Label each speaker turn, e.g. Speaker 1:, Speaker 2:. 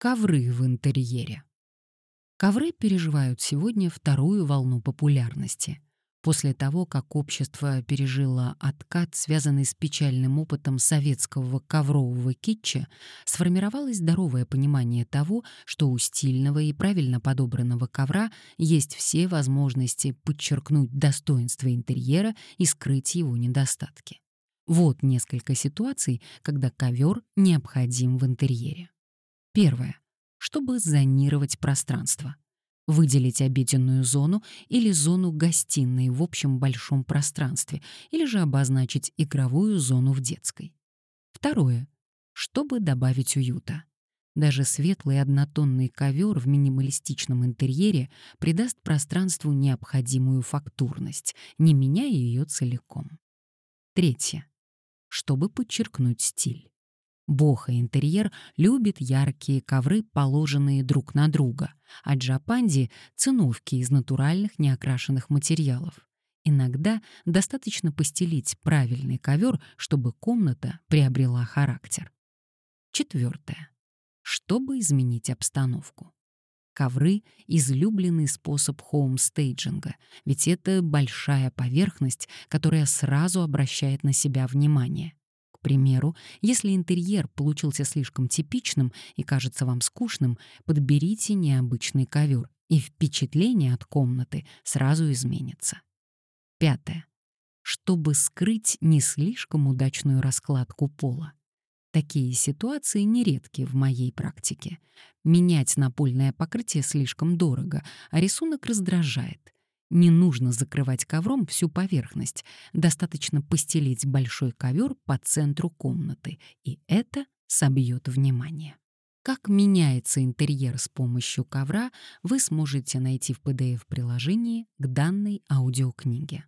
Speaker 1: Ковры в интерьере. Ковры переживают сегодня вторую волну популярности. После того, как общество пережило откат, связанный с печальным опытом советского коврового китча, сформировалось здоровое понимание того, что у стильного и правильно подобранного ковра есть все возможности подчеркнуть достоинство интерьера и скрыть его недостатки. Вот несколько ситуаций, когда ковер необходим в интерьере. Первое. Чтобы зонировать пространство. Выделить обеденную зону или зону гостиной в общем большом пространстве, или же обозначить игровую зону в детской. Второе. Чтобы добавить уюта. Даже светлый однотонный ковер в минималистичном интерьере придаст пространству необходимую фактурность, не меняя ее целиком. Третье. Чтобы подчеркнуть стиль. Бохо-интерьер любит яркие ковры, положенные друг на друга, а джапанди — циновки из натуральных неокрашенных материалов. Иногда достаточно постелить правильный ковер, чтобы комната приобрела характер. Четвертое. Чтобы изменить обстановку. Ковры — излюбленный способ хоумстейджинга, ведь это большая поверхность, которая сразу обращает на себя внимание. К примеру, если интерьер получился слишком типичным и кажется вам скучным, подберите необычный ковер, и впечатление от комнаты сразу изменится. Пятое. Чтобы скрыть не слишком удачную раскладку пола. Такие ситуации нередки в моей практике. Менять напольное покрытие слишком дорого, а рисунок раздражает. Не нужно закрывать ковром всю поверхность, достаточно постелить большой ковер по центру комнаты, и это собьет внимание. Как меняется интерьер с помощью ковра, вы сможете найти в PDF-приложении к данной аудиокниге.